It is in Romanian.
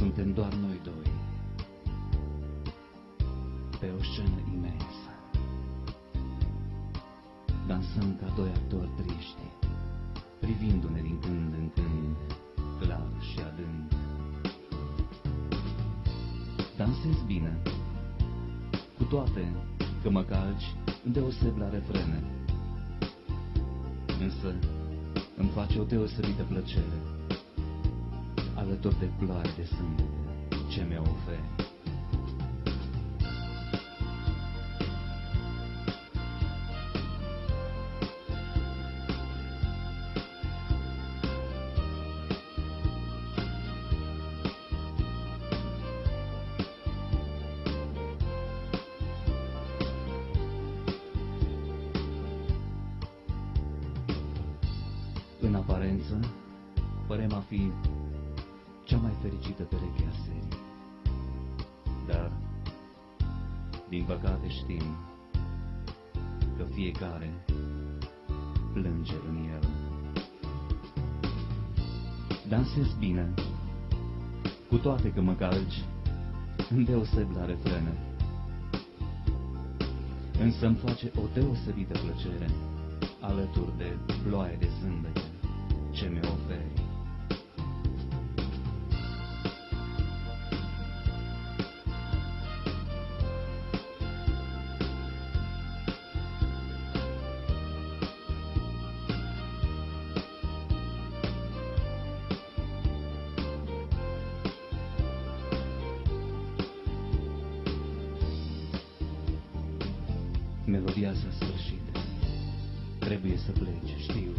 Suntem doar noi doi. Pe o scenă imensă. Dansăm ca doi actori triști Privindu-ne din când în când Clar și adânc. Dansez bine Cu toate că mă calci Îndeoseb la refrene. Însă îmi face o deosebită plăcere alături de ploaie de sâmbete ce mi-o oferi. În aparență, părem a fi cea mai fericită pereche a serii. Dar, din păcate știm că fiecare plânge în el. Dansez bine, cu toate că mă calci, îndeoseb la refrene. Însă îmi face o deosebită plăcere alături de ploaie de zâmbete ce mi oferi. Melodia s-a sfârșit. Trebuie să pleci, știu.